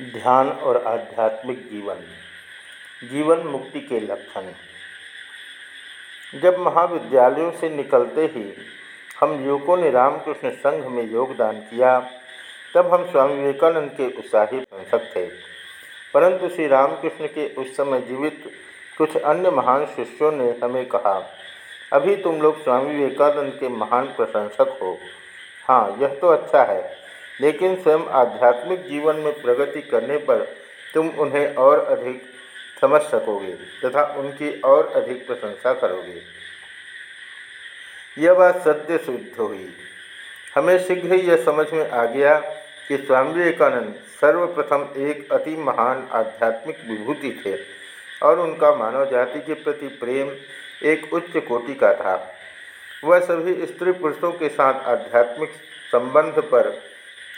ध्यान और आध्यात्मिक जीवन। जीवन मुक्ति के लक्षण जब महाविद्यालयों से निकलते ही हम युवकों ने रामकृष्ण संघ में योगदान किया, तब हम स्वामी विवेकानंद के उत्साही प्रशंसक थे। परंतु श्री रामकृष्ण के उस समय जीवित कुछ अन्य महान शिष्यों ने हमें कहा, अभी तुम लोग स्वामी विवेकानंद के महान प्रशंसक हो। हाँ यह तो अच्छा है। लेकिन स्वयं आध्यात्मिक जीवन में प्रगति करने पर तुम उन्हें और अधिक समझ सकोगे तथा उनकी और अधिक प्रशंसा करोगे। यह बात सत्य सिद्ध हुई। हमें शीघ्र ही यह समझ में आ गया कि स्वामी विवेकानंद सर्वप्रथम एक अति महान आध्यात्मिक विभूति थे और उनका मानव जाति के प्रति प्रेम एक उच्च कोटि का था। वह सभी स्त्री पुरुषों के साथ आध्यात्मिक संबंध पर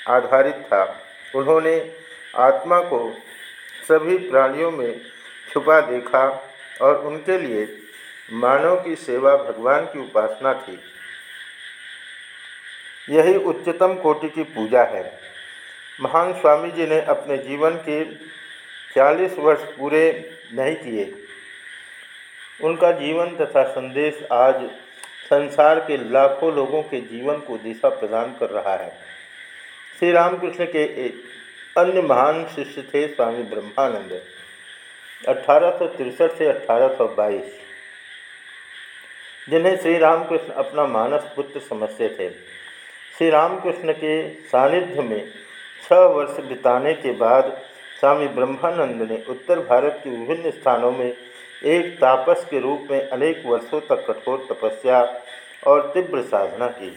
आधारित था। उन्होंने आत्मा को सभी प्राणियों में छुपा देखा और उनके लिए मानव की सेवा भगवान की उपासना थी। यही उच्चतम कोटि की पूजा है। महान स्वामी जी ने अपने जीवन के 40 वर्ष पूरे नहीं किए। उनका जीवन तथा संदेश आज संसार के लाखों लोगों के जीवन को दिशा प्रदान कर रहा है। श्री रामकृष्ण के एक अन्य महान शिष्य थे स्वामी ब्रह्मानंद। अठारह से अठारह सौ बाईस, जिन्हें श्री रामकृष्ण अपना मानस पुत्र समझते थे। श्री रामकृष्ण के सानिध्य में छह वर्ष बिताने के बाद स्वामी ब्रह्मानंद ने उत्तर भारत के विभिन्न स्थानों में एक तापस के रूप में अनेक वर्षों तक कठोर तपस्या और तीव्र साधना की।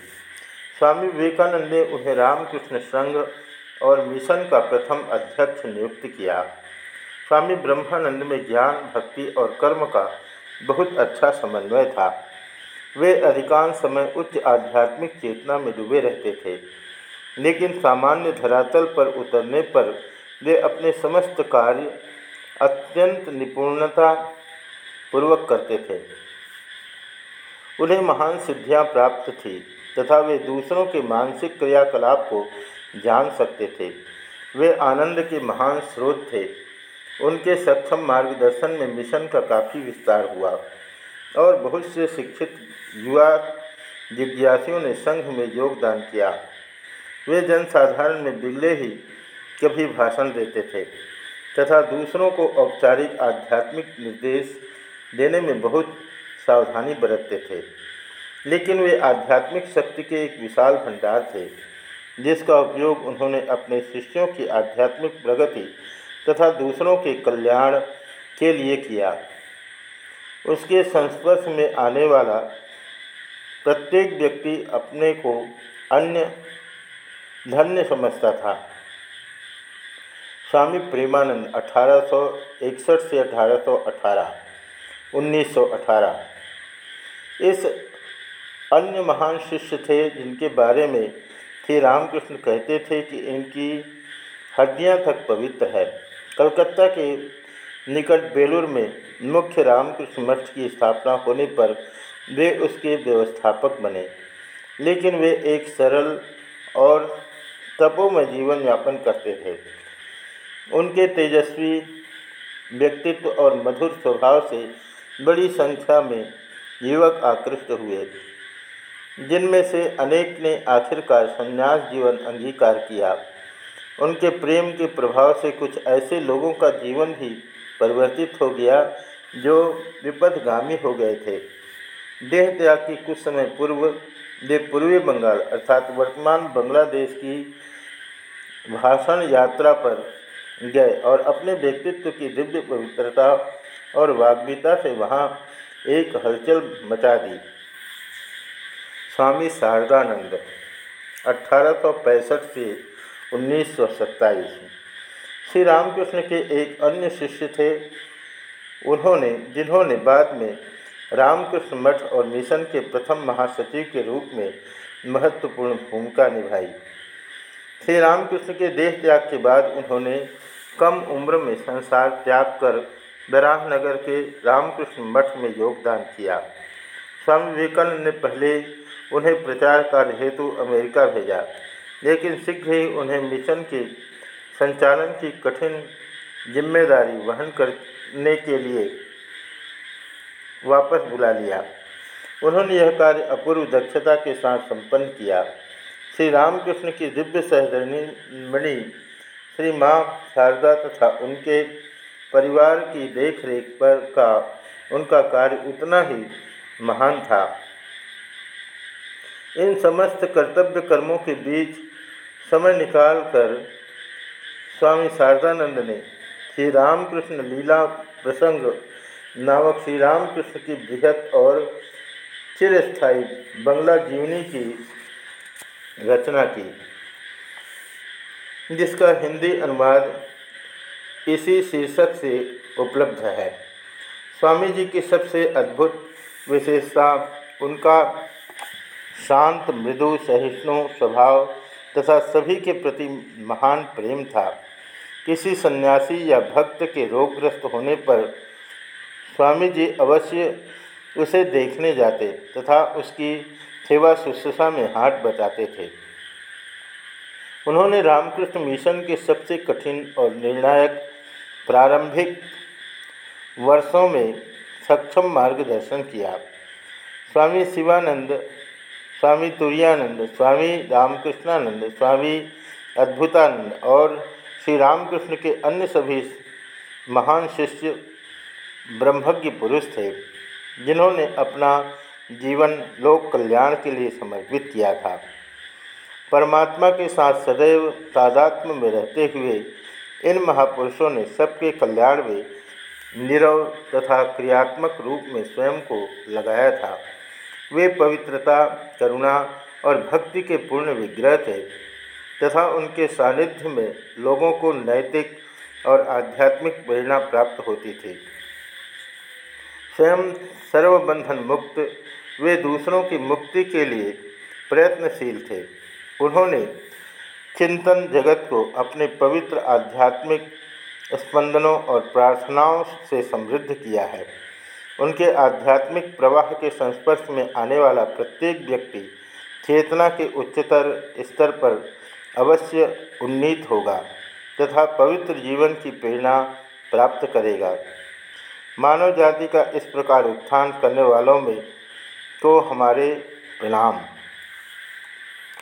स्वामी विवेकानंद ने उन्हें रामकृष्ण संघ और मिशन का प्रथम अध्यक्ष नियुक्त किया। स्वामी ब्रह्मानंद में ज्ञान, भक्ति और कर्म का बहुत अच्छा समन्वय था। वे अधिकांश समय उच्च आध्यात्मिक चेतना में डूबे रहते थे, लेकिन सामान्य धरातल पर उतरने पर वे अपने समस्त कार्य अत्यंत निपुणता पूर्वक करते थे। उन्हें महान सिद्धियाँ प्राप्त थी। तथा वे दूसरों के मानसिक क्रियाकलाप को जान सकते थे। वे आनंद के महान स्रोत थे। उनके सक्षम मार्गदर्शन में मिशन का काफ़ी विस्तार हुआ और बहुत से शिक्षित युवा जिज्ञासियों ने संघ में योगदान किया। वे जनसाधारण में बिगले ही कभी भाषण देते थे तथा दूसरों को औपचारिक आध्यात्मिक निर्देश देने में बहुत सावधानी बरतते थे। लेकिन वे आध्यात्मिक शक्ति के एक विशाल भंडार थे, जिसका उपयोग उन्होंने अपने शिष्यों की आध्यात्मिक प्रगति तथा दूसरों के कल्याण के लिए किया। उसके संस्पर्श में आने वाला प्रत्येक व्यक्ति अपने को अन्य धन्य समझता था। स्वामी प्रेमानंद 1861 से 1818 1918 इस अन्य महान शिष्य थे जिनके बारे में श्री रामकृष्ण कहते थे कि इनकी हड्डियाँ तक पवित्र है। कलकत्ता के निकट बेलूर में मुख्य रामकृष्ण मठ की स्थापना होने पर वे उसके व्यवस्थापक बने। लेकिन वे एक सरल और तपोमय जीवन यापन करते थे। उनके तेजस्वी व्यक्तित्व और मधुर स्वभाव से बड़ी संख्या में युवक आकृष्ट हुए। जिनमें से अनेक ने आखिरकार संन्यास जीवन अंगीकार किया। उनके प्रेम के प्रभाव से कुछ ऐसे लोगों का जीवन भी परिवर्तित हो गया जो विपदगामी हो गए थे। देह त्याग की कुछ समय पूर्व वे पूर्वी बंगाल अर्थात वर्तमान बांग्लादेश की भाषण यात्रा पर गए और अपने व्यक्तित्व की दिव्य पवित्रता और वाग्मिता से वहाँ एक हलचल मचा दी। स्वामी शारदानंद, अठारह सौ पैंसठ से उन्नीस श्री रामकृष्ण के एक अन्य शिष्य थे। उन्होंने, जिन्होंने बाद में रामकृष्ण मठ और मिशन के प्रथम महासचिव के रूप में महत्वपूर्ण भूमिका निभाई। श्री रामकृष्ण के देह त्याग के बाद उन्होंने कम उम्र में संसार त्याग कर बराहनगर के रामकृष्ण मठ में योगदान किया। स्वामी विवेकानंद ने पहले उन्हें प्रचार कार्य हेतु अमेरिका भेजा, लेकिन शीघ्र ही उन्हें मिशन के संचालन की कठिन ज़िम्मेदारी वहन करने के लिए वापस बुला लिया। उन्होंने यह कार्य अपूर्व दक्षता के साथ संपन्न किया। श्री रामकृष्ण की दिव्य सहधर्णी मणि श्री माँ शारदा तथा उनके परिवार की देखरेख पर का, उनका कार्य उतना ही महान था। इन समस्त कर्तव्य कर्मों के बीच समय निकालकर स्वामी शारदानंद ने श्री रामकृष्ण लीला प्रसंग नामक श्री रामकृष्ण की बृहत और चिरस्थायी बंगला जीवनी की रचना की, जिसका हिंदी अनुवाद इसी शीर्षक से उपलब्ध है। स्वामी जी की सबसे अद्भुत विशेषता, उनका शांत, मृदु, सहिष्णु स्वभाव तथा सभी के प्रति महान प्रेम था। किसी सन्यासी या भक्त के रोगग्रस्त होने पर स्वामी जी अवश्य उसे देखने जाते तथा उसकी सेवा शुश्रूषा में हाथ बटाते थे। उन्होंने रामकृष्ण मिशन के सबसे कठिन और निर्णायक प्रारंभिक वर्षों में सक्षम मार्गदर्शन किया। स्वामी शिवानंद, स्वामी तुरानंद, स्वामी रामकृष्णानंद, स्वामी अद्भुतानंद और श्री रामकृष्ण के अन्य सभी महान शिष्य, ब्रह्मज्ञ पुरुष थे, जिन्होंने अपना जीवन लोक कल्याण के लिए समर्पित किया था। परमात्मा के साथ सदैव तादात्म में रहते हुए इन महापुरुषों ने सबके कल्याण में निरव तथा क्रियात्मक रूप में स्वयं को लगाया था। वे पवित्रता, करुणा और भक्ति के पूर्ण विग्रह थे तथा उनके सानिध्य में लोगों को नैतिक और आध्यात्मिक प्रेरणा प्राप्त होती थी। स्वयं सर्वबंधन मुक्त, वे दूसरों की मुक्ति के लिए प्रयत्नशील थे। उन्होंने चिंतन जगत को अपने पवित्र आध्यात्मिक स्पंदनों और प्रार्थनाओं से समृद्ध किया है। उनके आध्यात्मिक प्रवाह के संस्पर्श में आने वाला प्रत्येक व्यक्ति चेतना के उच्चतर स्तर पर अवश्य उन्नीत होगा तथा पवित्र जीवन की प्रेरणा प्राप्त करेगा। मानव जाति का इस प्रकार उत्थान करने वालों में तो हमारे प्रणाम।